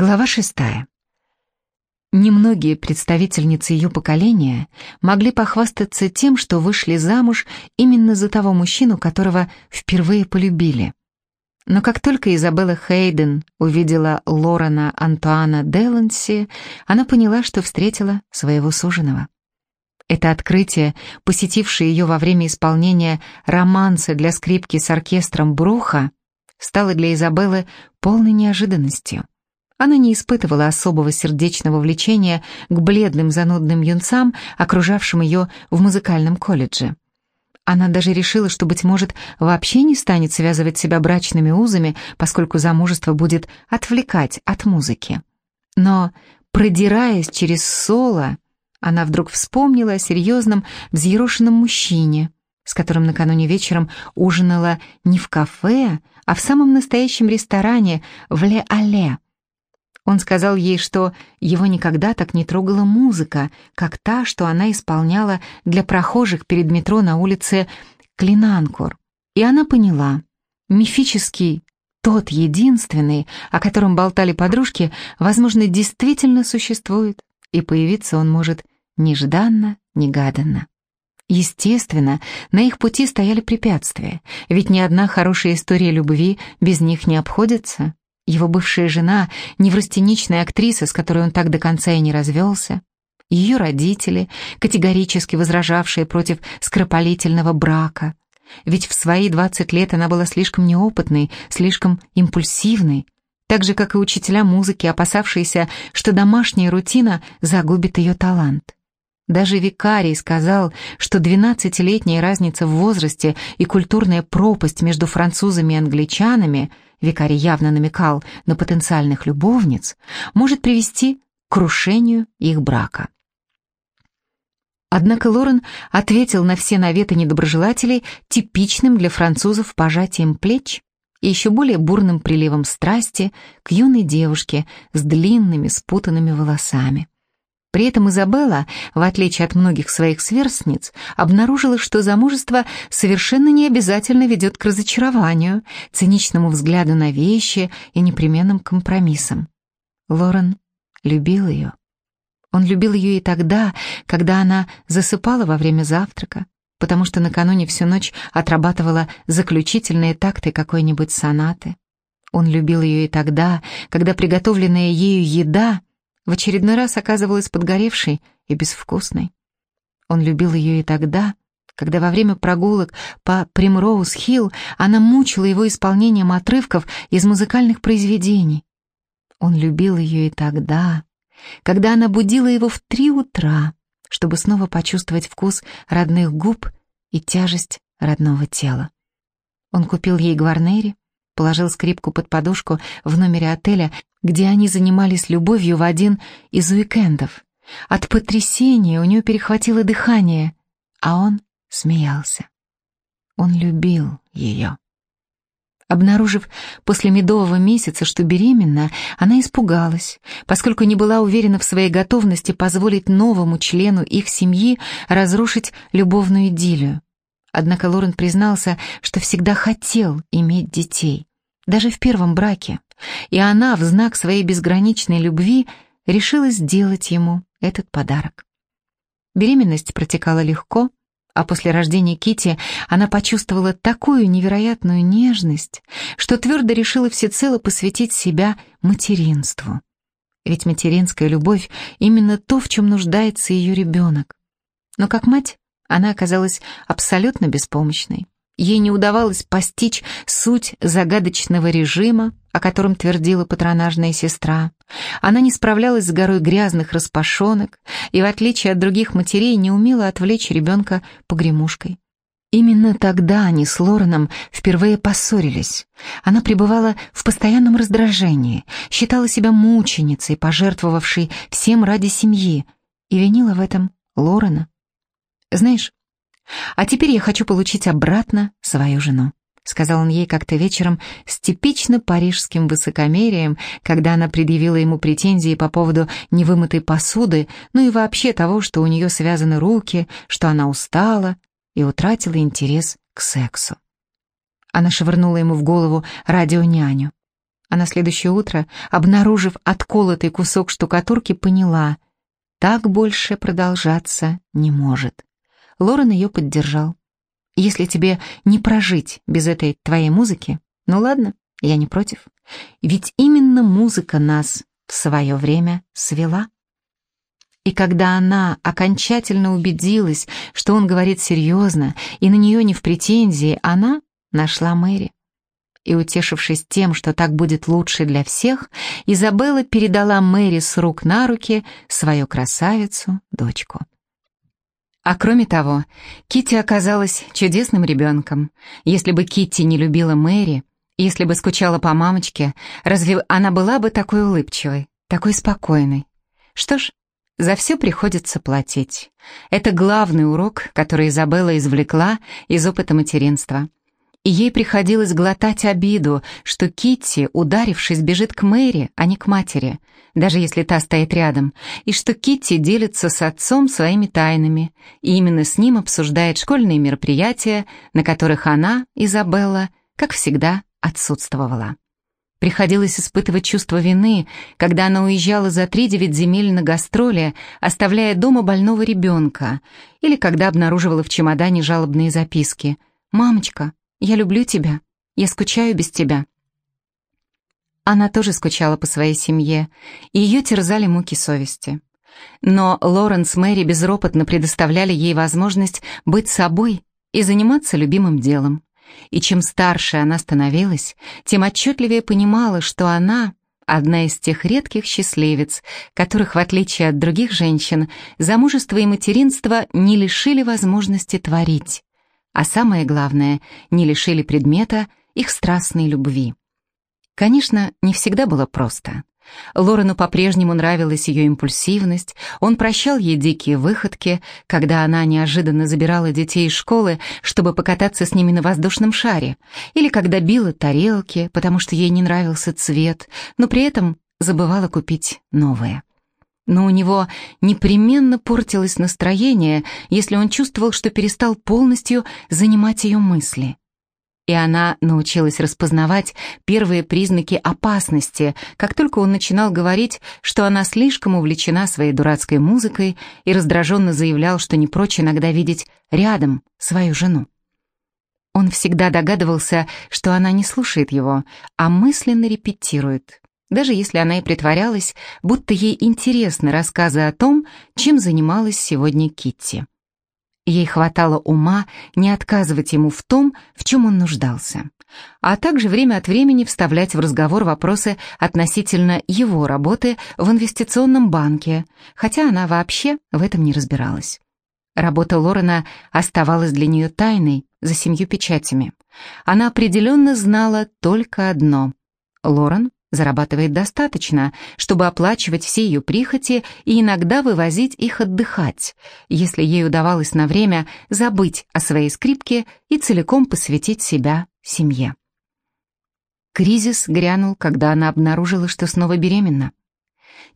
Глава шестая. Немногие представительницы ее поколения могли похвастаться тем, что вышли замуж именно за того мужчину, которого впервые полюбили. Но как только Изабелла Хейден увидела Лорена Антуана Деланси, она поняла, что встретила своего суженого. Это открытие, посетившее ее во время исполнения романса для скрипки с оркестром Бруха, стало для Изабеллы полной неожиданностью. Она не испытывала особого сердечного влечения к бледным занудным юнцам, окружавшим ее в музыкальном колледже. Она даже решила, что, быть может, вообще не станет связывать себя брачными узами, поскольку замужество будет отвлекать от музыки. Но, продираясь через соло, она вдруг вспомнила о серьезном, взъерошенном мужчине, с которым накануне вечером ужинала не в кафе, а в самом настоящем ресторане в Ле-Але, он сказал ей, что его никогда так не трогала музыка, как та, что она исполняла для прохожих перед метро на улице Клинанкур. И она поняла, мифический, тот единственный, о котором болтали подружки, возможно, действительно существует, и появиться он может нежданно-негаданно. Естественно, на их пути стояли препятствия, ведь ни одна хорошая история любви без них не обходится. Его бывшая жена, неврастеничная актриса, с которой он так до конца и не развелся, ее родители, категорически возражавшие против скоропалительного брака. Ведь в свои 20 лет она была слишком неопытной, слишком импульсивной, так же, как и учителя музыки, опасавшиеся, что домашняя рутина загубит ее талант. Даже викарий сказал, что двенадцатилетняя разница в возрасте и культурная пропасть между французами и англичанами, викарий явно намекал на потенциальных любовниц, может привести к крушению их брака. Однако Лорен ответил на все наветы недоброжелателей типичным для французов пожатием плеч и еще более бурным приливом страсти к юной девушке с длинными спутанными волосами. При этом Изабелла, в отличие от многих своих сверстниц, обнаружила, что замужество совершенно не обязательно ведет к разочарованию, циничному взгляду на вещи и непременным компромиссам. Лорен любил ее. Он любил ее и тогда, когда она засыпала во время завтрака, потому что накануне всю ночь отрабатывала заключительные такты какой-нибудь сонаты. Он любил ее и тогда, когда приготовленная ею еда в очередной раз оказывалась подгоревшей и безвкусной. Он любил ее и тогда, когда во время прогулок по Примроуз-Хилл она мучила его исполнением отрывков из музыкальных произведений. Он любил ее и тогда, когда она будила его в три утра, чтобы снова почувствовать вкус родных губ и тяжесть родного тела. Он купил ей гварнери, положил скрипку под подушку в номере отеля, где они занимались любовью в один из уикендов. От потрясения у нее перехватило дыхание, а он смеялся. Он любил ее. Обнаружив после медового месяца, что беременна, она испугалась, поскольку не была уверена в своей готовности позволить новому члену их семьи разрушить любовную идиллию. Однако Лорен признался, что всегда хотел иметь детей даже в первом браке, и она в знак своей безграничной любви решила сделать ему этот подарок. Беременность протекала легко, а после рождения Кити она почувствовала такую невероятную нежность, что твердо решила всецело посвятить себя материнству. Ведь материнская любовь — именно то, в чем нуждается ее ребенок. Но как мать она оказалась абсолютно беспомощной. Ей не удавалось постичь суть загадочного режима, о котором твердила патронажная сестра. Она не справлялась с горой грязных распашонок и, в отличие от других матерей, не умела отвлечь ребенка погремушкой. Именно тогда они с Лореном впервые поссорились. Она пребывала в постоянном раздражении, считала себя мученицей, пожертвовавшей всем ради семьи, и винила в этом Лорена. «Знаешь, а теперь я хочу получить обратно свою жену», сказал он ей как-то вечером с типично парижским высокомерием, когда она предъявила ему претензии по поводу невымытой посуды, ну и вообще того, что у нее связаны руки, что она устала и утратила интерес к сексу. Она швырнула ему в голову радионяню. А на следующее утро, обнаружив отколотый кусок штукатурки, поняла, так больше продолжаться не может. Лорен ее поддержал. Если тебе не прожить без этой твоей музыки, ну ладно, я не против. Ведь именно музыка нас в свое время свела. И когда она окончательно убедилась, что он говорит серьезно и на нее не в претензии, она нашла Мэри. И, утешившись тем, что так будет лучше для всех, Изабелла передала Мэри с рук на руки свою красавицу, дочку. А кроме того, Китти оказалась чудесным ребенком. Если бы Китти не любила Мэри, если бы скучала по мамочке, разве она была бы такой улыбчивой, такой спокойной? Что ж, за все приходится платить. Это главный урок, который Изабелла извлекла из опыта материнства. И ей приходилось глотать обиду, что Китти, ударившись, бежит к Мэри, а не к матери, даже если та стоит рядом, и что Китти делится с отцом своими тайнами, и именно с ним обсуждает школьные мероприятия, на которых она, Изабелла, как всегда, отсутствовала. Приходилось испытывать чувство вины, когда она уезжала за три-девять земель на гастроли, оставляя дома больного ребенка, или когда обнаруживала в чемодане жалобные записки. «Мамочка, я люблю тебя, я скучаю без тебя». Она тоже скучала по своей семье, и ее терзали муки совести. Но Лоренс Мэри безропотно предоставляли ей возможность быть собой и заниматься любимым делом. И чем старше она становилась, тем отчетливее понимала, что она одна из тех редких счастливец, которых, в отличие от других женщин, замужество и материнство не лишили возможности творить, а самое главное, не лишили предмета их страстной любви. Конечно, не всегда было просто. Лорену по-прежнему нравилась ее импульсивность, он прощал ей дикие выходки, когда она неожиданно забирала детей из школы, чтобы покататься с ними на воздушном шаре, или когда била тарелки, потому что ей не нравился цвет, но при этом забывала купить новые. Но у него непременно портилось настроение, если он чувствовал, что перестал полностью занимать ее мысли и она научилась распознавать первые признаки опасности, как только он начинал говорить, что она слишком увлечена своей дурацкой музыкой и раздраженно заявлял, что не прочь иногда видеть рядом свою жену. Он всегда догадывался, что она не слушает его, а мысленно репетирует, даже если она и притворялась, будто ей интересны рассказы о том, чем занималась сегодня Китти. Ей хватало ума не отказывать ему в том, в чем он нуждался, а также время от времени вставлять в разговор вопросы относительно его работы в инвестиционном банке, хотя она вообще в этом не разбиралась. Работа Лорена оставалась для нее тайной за семью печатями. Она определенно знала только одно. Лорен зарабатывает достаточно, чтобы оплачивать все ее прихоти и иногда вывозить их отдыхать, если ей удавалось на время забыть о своей скрипке и целиком посвятить себя семье. Кризис грянул, когда она обнаружила, что снова беременна.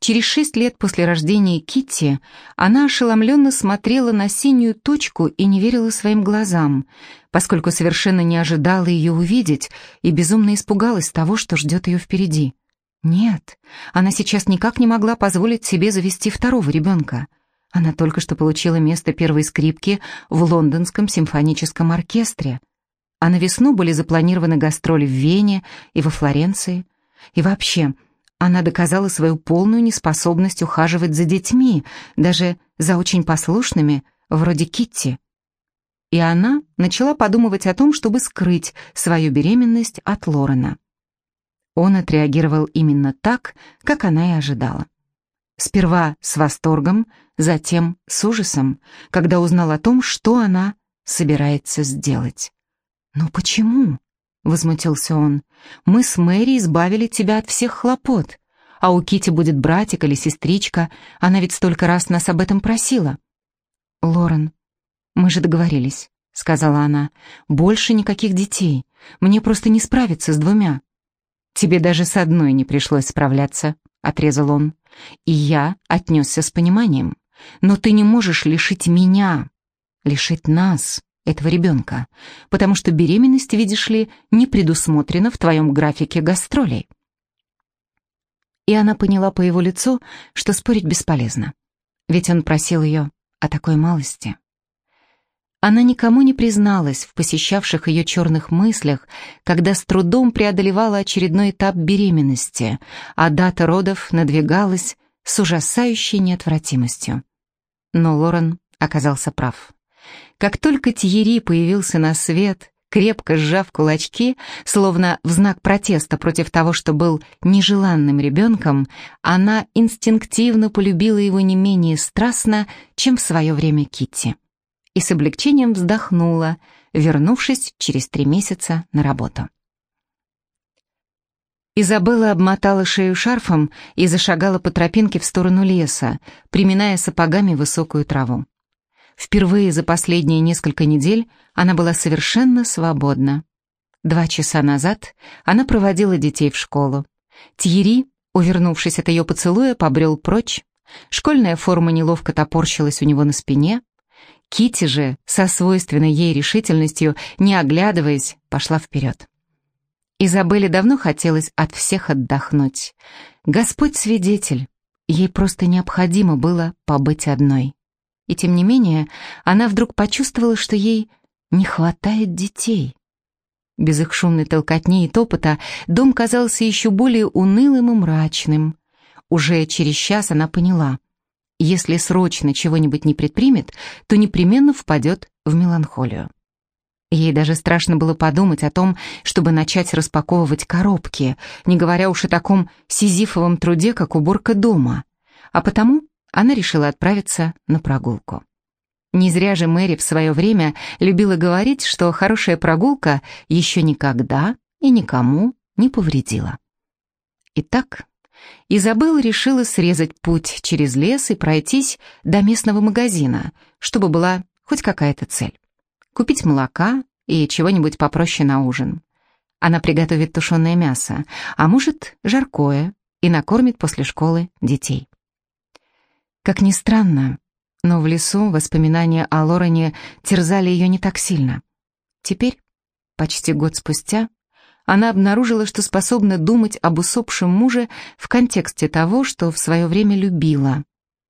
Через шесть лет после рождения Китти она ошеломленно смотрела на синюю точку и не верила своим глазам, поскольку совершенно не ожидала ее увидеть и безумно испугалась того, что ждет ее впереди. Нет, она сейчас никак не могла позволить себе завести второго ребенка. Она только что получила место первой скрипки в лондонском симфоническом оркестре, а на весну были запланированы гастроли в Вене и во Флоренции. И вообще, она доказала свою полную неспособность ухаживать за детьми, даже за очень послушными, вроде Китти. И она начала подумывать о том, чтобы скрыть свою беременность от Лорена. Он отреагировал именно так, как она и ожидала. Сперва с восторгом, затем с ужасом, когда узнал о том, что она собирается сделать. «Но почему?» — возмутился он. «Мы с Мэри избавили тебя от всех хлопот. А у Кити будет братик или сестричка. Она ведь столько раз нас об этом просила». «Лорен, мы же договорились», — сказала она. «Больше никаких детей. Мне просто не справиться с двумя». «Тебе даже с одной не пришлось справляться», — отрезал он. «И я отнесся с пониманием. Но ты не можешь лишить меня, лишить нас, этого ребенка, потому что беременность, видишь ли, не предусмотрена в твоем графике гастролей. И она поняла по его лицу, что спорить бесполезно. Ведь он просил ее о такой малости. Она никому не призналась в посещавших ее черных мыслях, когда с трудом преодолевала очередной этап беременности, а дата родов надвигалась с ужасающей неотвратимостью. Но Лорен оказался прав. Как только Тьерри появился на свет, крепко сжав кулачки, словно в знак протеста против того, что был нежеланным ребенком, она инстинктивно полюбила его не менее страстно, чем в свое время Китти и с облегчением вздохнула, вернувшись через три месяца на работу. Изабелла обмотала шею шарфом и зашагала по тропинке в сторону леса, приминая сапогами высокую траву. Впервые за последние несколько недель она была совершенно свободна. Два часа назад она проводила детей в школу. Тьери, увернувшись от ее поцелуя, побрел прочь. Школьная форма неловко топорщилась у него на спине. Кити же, со свойственной ей решительностью, не оглядываясь, пошла вперед. Изабелле давно хотелось от всех отдохнуть. Господь свидетель, ей просто необходимо было побыть одной. И тем не менее, она вдруг почувствовала, что ей не хватает детей. Без их шумной толкотни и топота дом казался еще более унылым и мрачным. Уже через час она поняла — если срочно чего-нибудь не предпримет, то непременно впадет в меланхолию. Ей даже страшно было подумать о том, чтобы начать распаковывать коробки, не говоря уж о таком сизифовом труде, как уборка дома. А потому она решила отправиться на прогулку. Не зря же Мэри в свое время любила говорить, что хорошая прогулка еще никогда и никому не повредила. Итак, Изабелла решила срезать путь через лес и пройтись до местного магазина, чтобы была хоть какая-то цель. Купить молока и чего-нибудь попроще на ужин. Она приготовит тушеное мясо, а может, жаркое, и накормит после школы детей. Как ни странно, но в лесу воспоминания о Лорене терзали ее не так сильно. Теперь, почти год спустя, она обнаружила, что способна думать об усопшем муже в контексте того, что в свое время любила,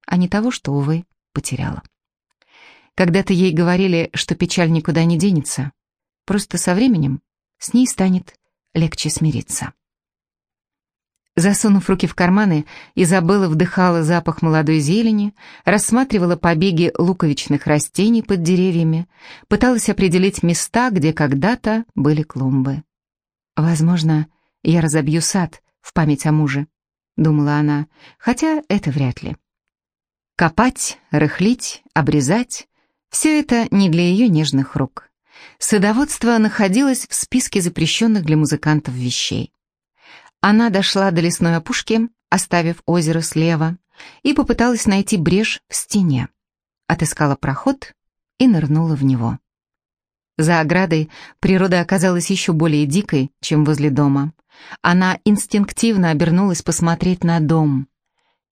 а не того, что, увы, потеряла. Когда-то ей говорили, что печаль никуда не денется, просто со временем с ней станет легче смириться. Засунув руки в карманы, Изабелла вдыхала запах молодой зелени, рассматривала побеги луковичных растений под деревьями, пыталась определить места, где когда-то были клумбы. «Возможно, я разобью сад в память о муже», — думала она, хотя это вряд ли. Копать, рыхлить, обрезать — все это не для ее нежных рук. Садоводство находилось в списке запрещенных для музыкантов вещей. Она дошла до лесной опушки, оставив озеро слева, и попыталась найти брешь в стене. Отыскала проход и нырнула в него. За оградой природа оказалась еще более дикой, чем возле дома. Она инстинктивно обернулась посмотреть на дом.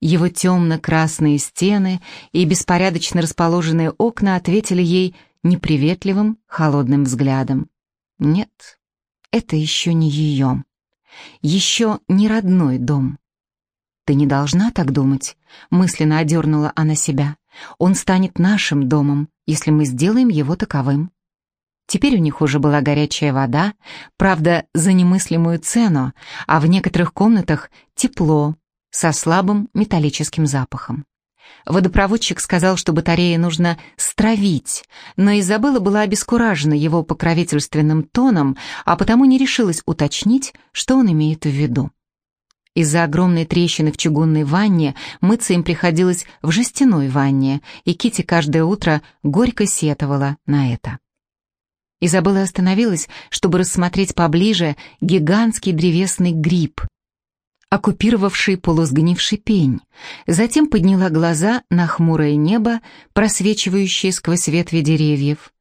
Его темно-красные стены и беспорядочно расположенные окна ответили ей неприветливым, холодным взглядом. Нет, это еще не ее. Еще не родной дом. «Ты не должна так думать», — мысленно одернула она себя. «Он станет нашим домом, если мы сделаем его таковым». Теперь у них уже была горячая вода, правда, за немыслимую цену, а в некоторых комнатах тепло, со слабым металлическим запахом. Водопроводчик сказал, что батареи нужно стравить, но Изабелла была обескуражена его покровительственным тоном, а потому не решилась уточнить, что он имеет в виду. Из-за огромной трещины в чугунной ванне мыться им приходилось в жестяной ванне, и Кити каждое утро горько сетовала на это. Изабелла остановилась, чтобы рассмотреть поближе гигантский древесный гриб, оккупировавший полусгнивший пень. Затем подняла глаза на хмурое небо, просвечивающее сквозь ветви деревьев.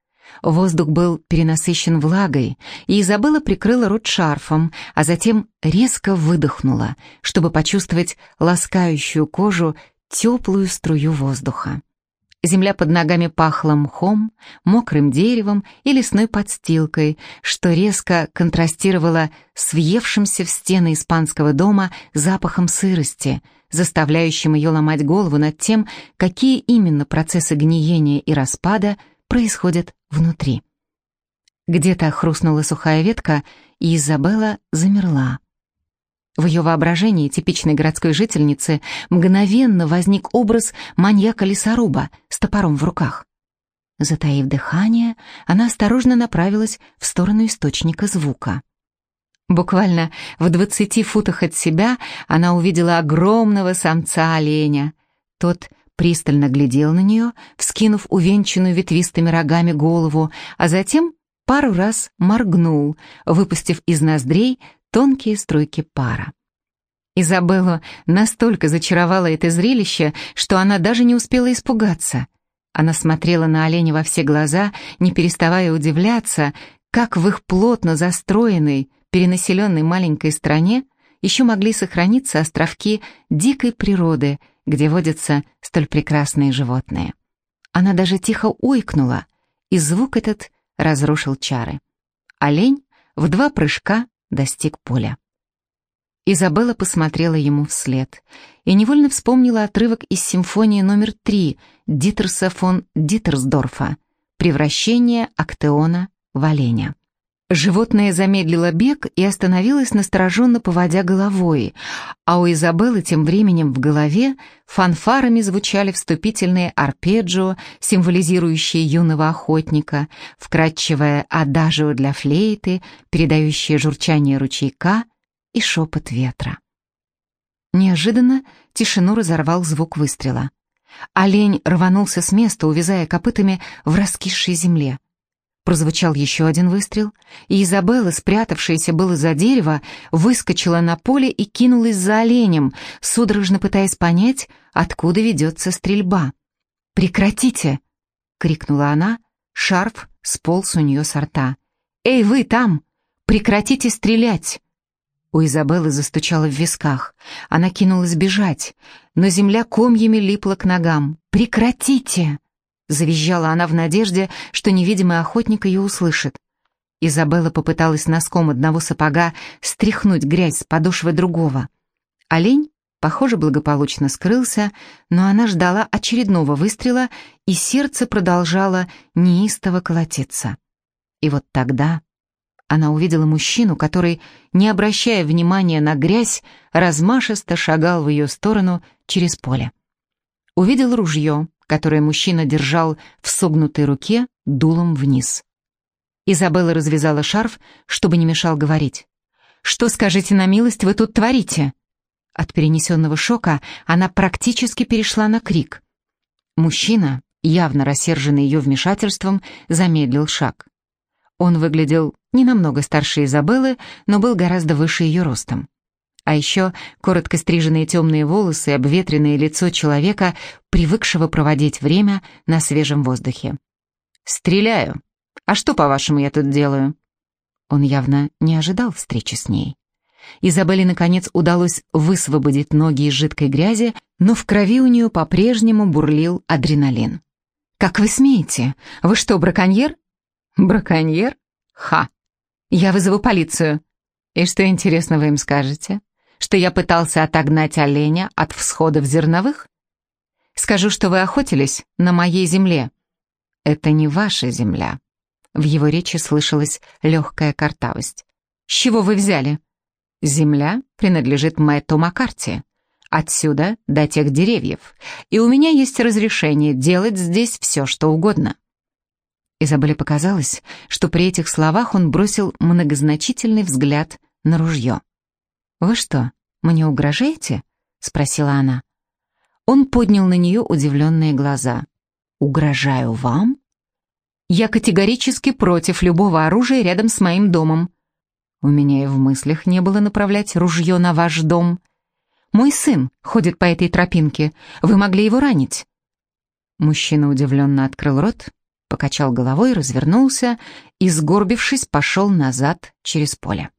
Воздух был перенасыщен влагой, и Изабелла прикрыла рот шарфом, а затем резко выдохнула, чтобы почувствовать ласкающую кожу теплую струю воздуха. Земля под ногами пахла мхом, мокрым деревом и лесной подстилкой, что резко контрастировало с въевшимся в стены испанского дома запахом сырости, заставляющим ее ломать голову над тем, какие именно процессы гниения и распада происходят внутри. Где-то хрустнула сухая ветка, и Изабелла замерла. В ее воображении типичной городской жительницы мгновенно возник образ маньяка-лесоруба с топором в руках. Затаив дыхание, она осторожно направилась в сторону источника звука. Буквально в двадцати футах от себя она увидела огромного самца-оленя. Тот пристально глядел на нее, вскинув увенчанную ветвистыми рогами голову, а затем пару раз моргнул, выпустив из ноздрей тонкие струйки пара. Изабеллу настолько зачаровало это зрелище, что она даже не успела испугаться. Она смотрела на оленя во все глаза, не переставая удивляться, как в их плотно застроенной, перенаселенной маленькой стране еще могли сохраниться островки дикой природы, где водятся столь прекрасные животные. Она даже тихо ойкнула, и звук этот разрушил чары. Олень в два прыжка достиг поля. Изабелла посмотрела ему вслед и невольно вспомнила отрывок из симфонии номер три Дитерса фон Дитерсдорфа «Превращение Актеона в оленя». Животное замедлило бег и остановилось настороженно поводя головой, а у Изабеллы тем временем в голове фанфарами звучали вступительные арпеджио, символизирующие юного охотника, вкрадчивое адажио для флейты, передающее журчание ручейка и шепот ветра. Неожиданно тишину разорвал звук выстрела. Олень рванулся с места, увязая копытами в раскисшей земле. Прозвучал еще один выстрел, и Изабелла, спрятавшаяся было за дерево, выскочила на поле и кинулась за оленем, судорожно пытаясь понять, откуда ведется стрельба. «Прекратите!» — крикнула она, шарф сполз у нее со рта. «Эй, вы там! Прекратите стрелять!» У Изабеллы застучало в висках. Она кинулась бежать, но земля комьями липла к ногам. «Прекратите!» Завизжала она в надежде, что невидимый охотник ее услышит. Изабелла попыталась носком одного сапога стряхнуть грязь с подошвы другого. Олень, похоже, благополучно скрылся, но она ждала очередного выстрела, и сердце продолжало неистово колотиться. И вот тогда она увидела мужчину, который, не обращая внимания на грязь, размашисто шагал в ее сторону через поле. Увидел ружье, которое мужчина держал в согнутой руке дулом вниз. Изабелла развязала шарф, чтобы не мешал говорить. «Что, скажите на милость, вы тут творите?» От перенесенного шока она практически перешла на крик. Мужчина, явно рассерженный ее вмешательством, замедлил шаг. Он выглядел не намного старше Изабеллы, но был гораздо выше ее ростом. А еще коротко стриженные темные волосы и обветренное лицо человека, привыкшего проводить время на свежем воздухе. «Стреляю. А что, по-вашему, я тут делаю?» Он явно не ожидал встречи с ней. Изабелле, наконец, удалось высвободить ноги из жидкой грязи, но в крови у нее по-прежнему бурлил адреналин. «Как вы смеете? Вы что, браконьер?» «Браконьер? Ха! Я вызову полицию. И что интересно вы им скажете? Что я пытался отогнать оленя от всходов зерновых? Скажу, что вы охотились на моей земле. Это не ваша земля. В его речи слышалась легкая картавость. С чего вы взяли? Земля принадлежит Мэтту Маккарти. Отсюда до тех деревьев. И у меня есть разрешение делать здесь все, что угодно. Изабелле показалось, что при этих словах он бросил многозначительный взгляд на ружье. «Вы что, мне угрожаете?» — спросила она. Он поднял на нее удивленные глаза. «Угрожаю вам?» «Я категорически против любого оружия рядом с моим домом. У меня и в мыслях не было направлять ружье на ваш дом. Мой сын ходит по этой тропинке. Вы могли его ранить». Мужчина удивленно открыл рот, покачал головой, развернулся и, сгорбившись, пошел назад через поле.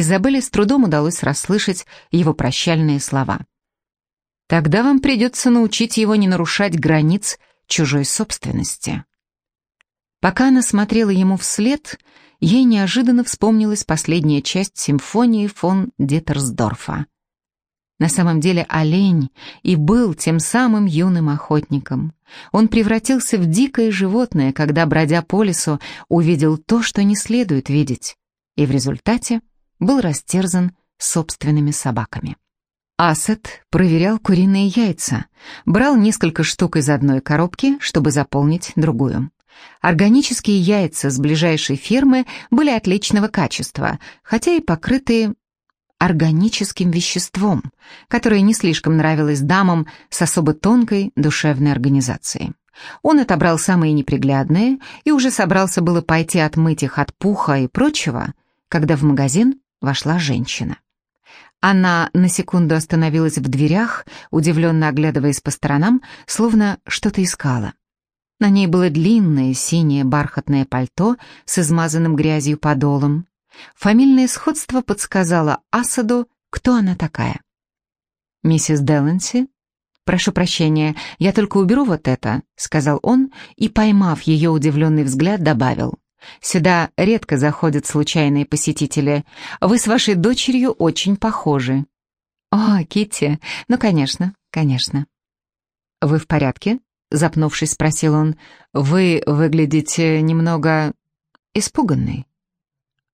Изабелле с трудом удалось расслышать его прощальные слова. «Тогда вам придется научить его не нарушать границ чужой собственности. Пока она смотрела ему вслед, ей неожиданно вспомнилась последняя часть симфонии фон Дитерсдорфа. На самом деле олень и был тем самым юным охотником. Он превратился в дикое животное, когда, бродя по лесу, увидел то, что не следует видеть, и в результате был растерзан собственными собаками. Асет проверял куриные яйца, брал несколько штук из одной коробки, чтобы заполнить другую. Органические яйца с ближайшей фермы были отличного качества, хотя и покрытые органическим веществом, которое не слишком нравилось дамам с особо тонкой душевной организацией. Он отобрал самые неприглядные и уже собрался было пойти отмыть их от пуха и прочего, когда в магазин вошла женщина. Она на секунду остановилась в дверях, удивленно оглядываясь по сторонам, словно что-то искала. На ней было длинное синее бархатное пальто с измазанным грязью подолом. Фамильное сходство подсказало Асаду, кто она такая. «Миссис Деланси?» «Прошу прощения, я только уберу вот это», — сказал он и, поймав ее удивленный взгляд, добавил. Сюда редко заходят случайные посетители. Вы с вашей дочерью очень похожи». «О, Китти, ну, конечно, конечно». «Вы в порядке?» — запнувшись, спросил он. «Вы выглядите немного испуганной».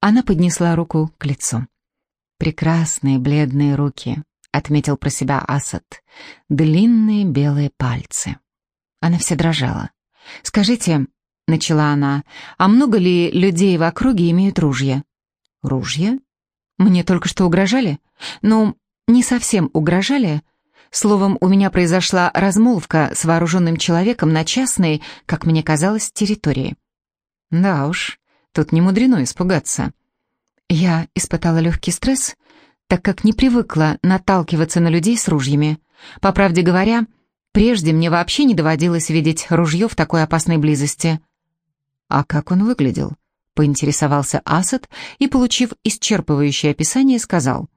Она поднесла руку к лицу. «Прекрасные бледные руки», — отметил про себя Асад. «Длинные белые пальцы». Она вся дрожала. «Скажите, — начала она, — «а много ли людей в округе имеют ружья?» «Ружья? Мне только что угрожали? Ну, не совсем угрожали. Словом, у меня произошла размолвка с вооруженным человеком на частной, как мне казалось, территории». «Да уж, тут не мудрено испугаться». Я испытала легкий стресс, так как не привыкла наталкиваться на людей с ружьями. По правде говоря, прежде мне вообще не доводилось видеть ружье в такой опасной близости. «А как он выглядел?» — поинтересовался Асад и, получив исчерпывающее описание, сказал.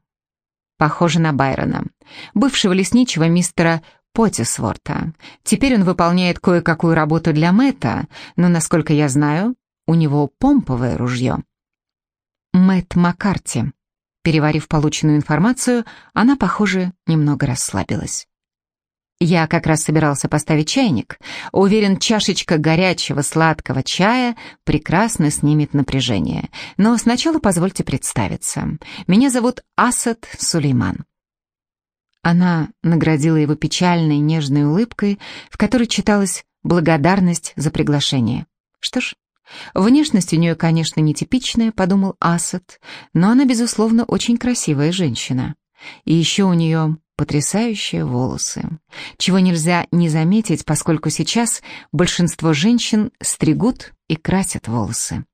«Похоже на Байрона, бывшего лесничего мистера Поттисворта. Теперь он выполняет кое-какую работу для Мэтта, но, насколько я знаю, у него помповое ружье». Мэтт Маккарти. Переварив полученную информацию, она, похоже, немного расслабилась. Я как раз собирался поставить чайник. Уверен, чашечка горячего сладкого чая прекрасно снимет напряжение. Но сначала позвольте представиться. Меня зовут Асад Сулейман. Она наградила его печальной нежной улыбкой, в которой читалась благодарность за приглашение. Что ж, внешность у нее, конечно, нетипичная, подумал Асад, но она, безусловно, очень красивая женщина. И еще у нее потрясающие волосы, чего нельзя не заметить, поскольку сейчас большинство женщин стригут и красят волосы.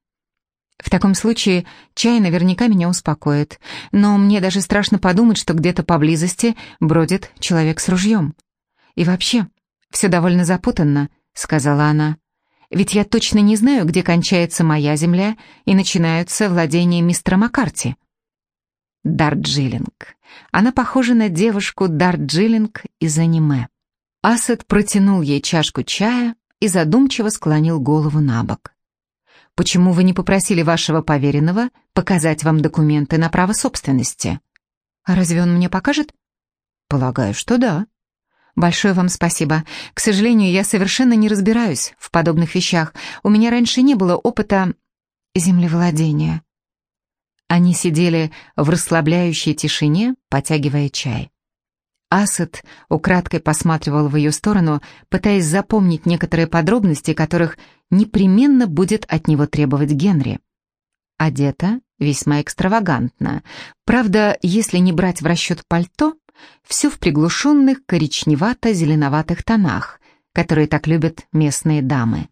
В таком случае чай наверняка меня успокоит, но мне даже страшно подумать, что где-то поблизости бродит человек с ружьем. И вообще, все довольно запутанно, сказала она. Ведь я точно не знаю, где кончается моя земля и начинаются владения мистера Маккарти. Дарджилинг. Она похожа на девушку Дарджилинг из аниме. Асет протянул ей чашку чая и задумчиво склонил голову на бок. «Почему вы не попросили вашего поверенного показать вам документы на право собственности?» «А разве он мне покажет?» «Полагаю, что да». «Большое вам спасибо. К сожалению, я совершенно не разбираюсь в подобных вещах. У меня раньше не было опыта землевладения». Они сидели в расслабляющей тишине, потягивая чай. Асад украдкой посматривал в ее сторону, пытаясь запомнить некоторые подробности, которых непременно будет от него требовать Генри. Одета весьма экстравагантно. Правда, если не брать в расчет пальто, все в приглушенных коричневато-зеленоватых тонах, которые так любят местные дамы.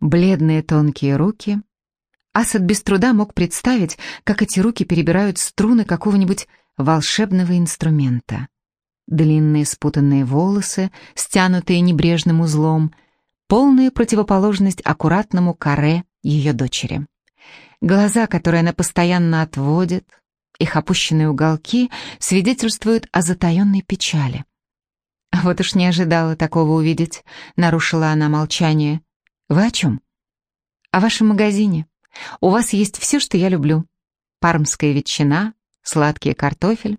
Бледные тонкие руки, Асад без труда мог представить, как эти руки перебирают струны какого-нибудь волшебного инструмента. Длинные спутанные волосы, стянутые небрежным узлом, полная противоположность аккуратному каре ее дочери. Глаза, которые она постоянно отводит, их опущенные уголки свидетельствуют о затаенной печали. Вот уж не ожидала такого увидеть, нарушила она молчание. Вы о чем? О вашем магазине. У вас есть все, что я люблю. Пармская ветчина, сладкий картофель.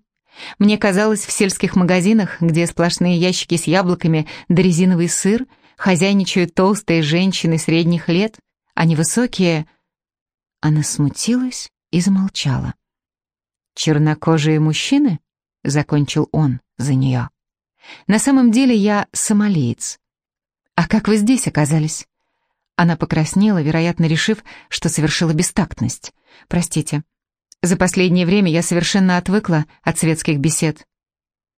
Мне казалось, в сельских магазинах, где сплошные ящики с яблоками да резиновый сыр, хозяйничают толстые женщины средних лет, а невысокие... Она смутилась и замолчала. «Чернокожие мужчины?» — закончил он за нее. «На самом деле я сомалиец. А как вы здесь оказались?» Она покраснела, вероятно, решив, что совершила бестактность. «Простите, за последнее время я совершенно отвыкла от светских бесед».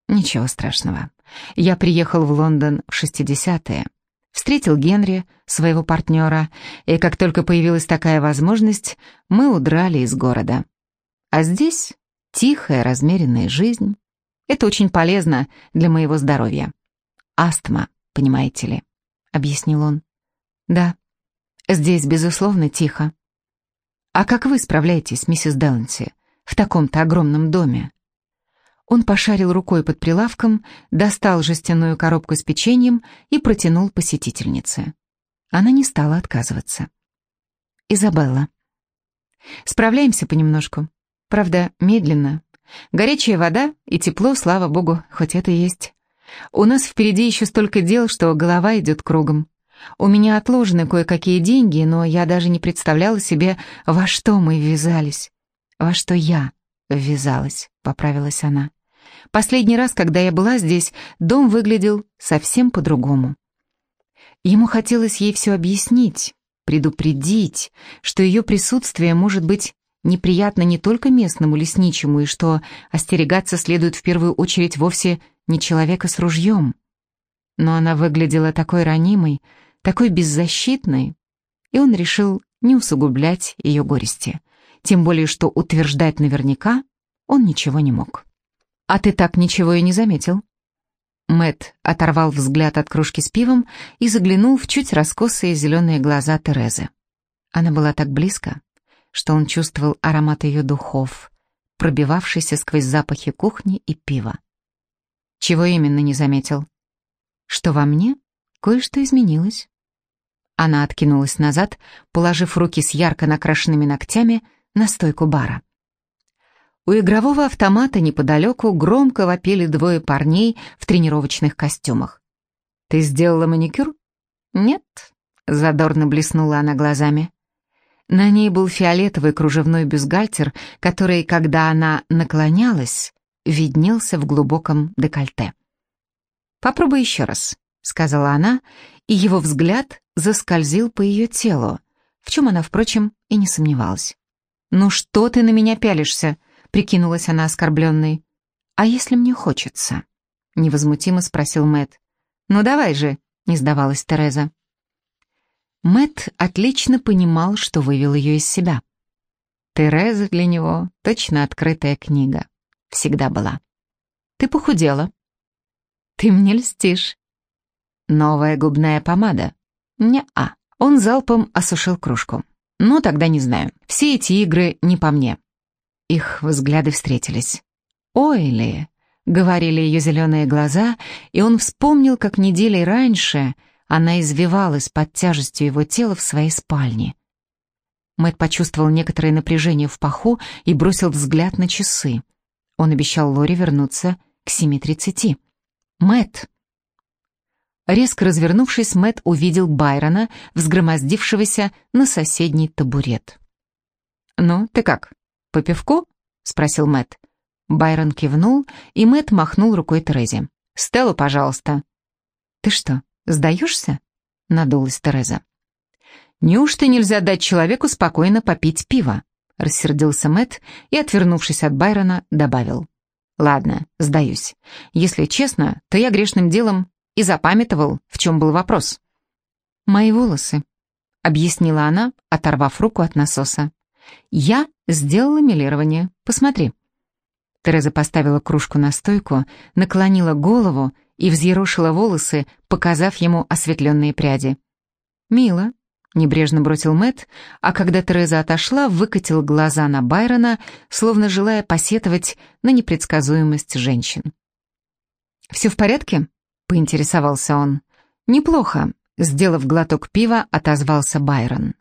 «Ничего страшного. Я приехал в Лондон в 60-е. Встретил Генри, своего партнера, и как только появилась такая возможность, мы удрали из города. А здесь тихая, размеренная жизнь. Это очень полезно для моего здоровья. Астма, понимаете ли, — объяснил он. Да, здесь, безусловно, тихо. А как вы справляетесь, миссис Деланси, в таком-то огромном доме? Он пошарил рукой под прилавком, достал жестяную коробку с печеньем и протянул посетительнице. Она не стала отказываться. «Изабелла. Справляемся понемножку. Правда, медленно. Горячая вода и тепло, слава богу, хоть это есть. У нас впереди еще столько дел, что голова идет кругом. У меня отложены кое-какие деньги, но я даже не представляла себе, во что мы ввязались. Во что я ввязалась, поправилась она. Последний раз, когда я была здесь, дом выглядел совсем по-другому. Ему хотелось ей все объяснить, предупредить, что ее присутствие может быть неприятно не только местному лесничему и что остерегаться следует в первую очередь вовсе не человека с ружьем. Но она выглядела такой ранимой, такой беззащитной, и он решил не усугублять ее горести, тем более что утверждать наверняка он ничего не мог. «А ты так ничего и не заметил?» Мэт оторвал взгляд от кружки с пивом и заглянул в чуть раскосые зеленые глаза Терезы. Она была так близко, что он чувствовал аромат ее духов, пробивавшийся сквозь запахи кухни и пива. Чего именно не заметил? Что во мне кое-что изменилось. Она откинулась назад, положив руки с ярко накрашенными ногтями на стойку бара. У игрового автомата неподалеку громко вопили двое парней в тренировочных костюмах. «Ты сделала маникюр?» «Нет», — задорно блеснула она глазами. На ней был фиолетовый кружевной бюстгальтер, который, когда она наклонялась, виднелся в глубоком декольте. «Попробуй еще раз», — сказала она, и его взгляд заскользил по ее телу, в чем она, впрочем, и не сомневалась. «Ну что ты на меня пялишься?» — прикинулась она оскорбленной. «А если мне хочется?» — невозмутимо спросил Мэт. «Ну давай же», — не сдавалась Тереза. Мэт отлично понимал, что вывел ее из себя. Тереза для него точно открытая книга. Всегда была. «Ты похудела». «Ты мне льстишь». «Новая губная помада». «Не-а». Он залпом осушил кружку. «Ну, тогда не знаю. Все эти игры не по мне. Их взгляды встретились. «Ой ли!» — говорили ее зеленые глаза, и он вспомнил, как недели раньше она извивалась под тяжестью его тела в своей спальне. Мэт почувствовал некоторое напряжение в паху и бросил взгляд на часы. Он обещал Лори вернуться к 7.30. Мэт. Резко развернувшись, Мэт увидел Байрона, взгромоздившегося на соседний табурет. «Ну, ты как?» «По пивку?» — спросил Мэт. Байрон кивнул, и Мэт махнул рукой Терезе. «Стеллу, пожалуйста». «Ты что, сдаешься?» — надулась Тереза. «Неужто нельзя дать человеку спокойно попить пиво?» — рассердился Мэт и, отвернувшись от Байрона, добавил. «Ладно, сдаюсь. Если честно, то я грешным делом и запамятовал, в чем был вопрос». «Мои волосы», — объяснила она, оторвав руку от насоса. «Я сделала милирование. Посмотри». Тереза поставила кружку на стойку, наклонила голову и взъерошила волосы, показав ему осветленные пряди. «Мило», — небрежно бросил Мэт, а когда Тереза отошла, выкатил глаза на Байрона, словно желая посетовать на непредсказуемость женщин. «Все в порядке?» Поинтересовался он. «Неплохо», — сделав глоток пива, отозвался Байрон.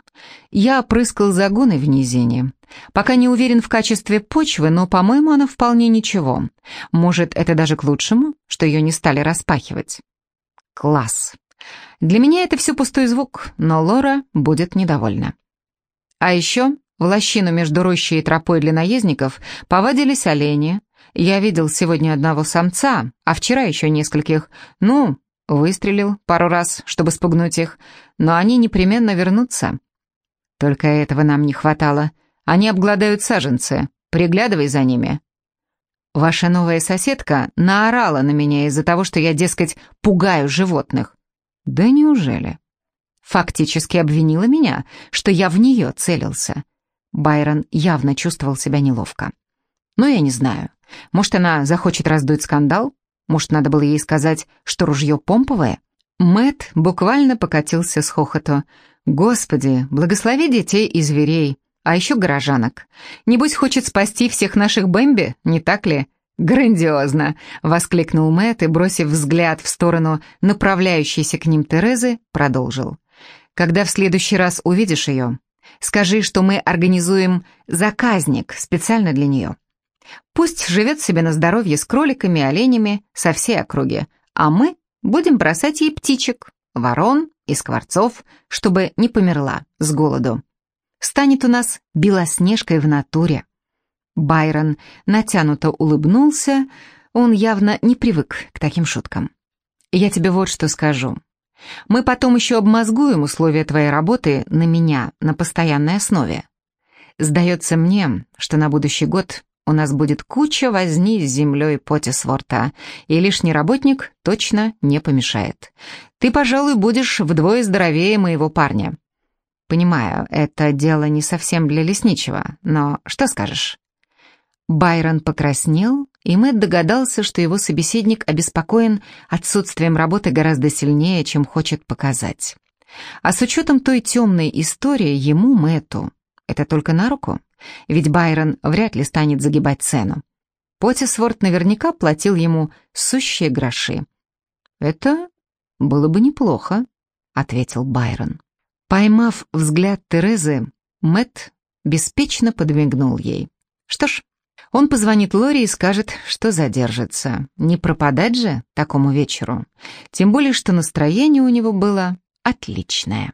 «Я опрыскал загоны в низине. Пока не уверен в качестве почвы, но, по-моему, она вполне ничего. Может, это даже к лучшему, что ее не стали распахивать». «Класс. Для меня это все пустой звук, но Лора будет недовольна». А еще в лощину между рощей и тропой для наездников повадились олени. Я видел сегодня одного самца, а вчера еще нескольких. Ну, выстрелил пару раз, чтобы спугнуть их, но они непременно вернутся. Только этого нам не хватало. Они обгладают саженцы. Приглядывай за ними. Ваша новая соседка наорала на меня из-за того, что я, дескать, пугаю животных. Да неужели? Фактически обвинила меня, что я в нее целился. Байрон явно чувствовал себя неловко. Но я не знаю. Может, она захочет раздуть скандал? Может, надо было ей сказать, что ружье помповое? Мэт буквально покатился с хохоту. «Господи, благослови детей и зверей, а еще горожанок. Небось, хочет спасти всех наших Бэмби, не так ли?» «Грандиозно!» — воскликнул Мэт и, бросив взгляд в сторону направляющейся к ним Терезы, продолжил. «Когда в следующий раз увидишь ее, Скажи, что мы организуем заказник специально для нее. Пусть живет себе на здоровье с кроликами, оленями, со всей округи, а мы будем бросать ей птичек, ворон и скворцов, чтобы не померла с голоду. Станет у нас белоснежкой в натуре. Байрон натянуто улыбнулся, он явно не привык к таким шуткам. «Я тебе вот что скажу. Мы потом еще обмозгуем условия твоей работы на меня на постоянной основе. Сдается мне, что на будущий год у нас будет куча возни с землей Потисворта, и лишний работник точно не помешает. Ты, пожалуй, будешь вдвое здоровее моего парня. Понимаю, это дело не совсем для лесничего, но что скажешь?» Байрон покраснел, и Мэтт догадался, что его собеседник обеспокоен отсутствием работы гораздо сильнее, чем хочет показать. А с учетом той темной истории ему, Мэтту, это только на руку, ведь Байрон вряд ли станет загибать цену. Потисворт наверняка платил ему сущие гроши. «Это было бы неплохо», — ответил Байрон. Поймав взгляд Терезы, Мэтт беспечно подмигнул ей. «Что ж, он позвонит Лори и скажет, что задержится. Не пропадать же такому вечеру. Тем более, что настроение у него было отличное.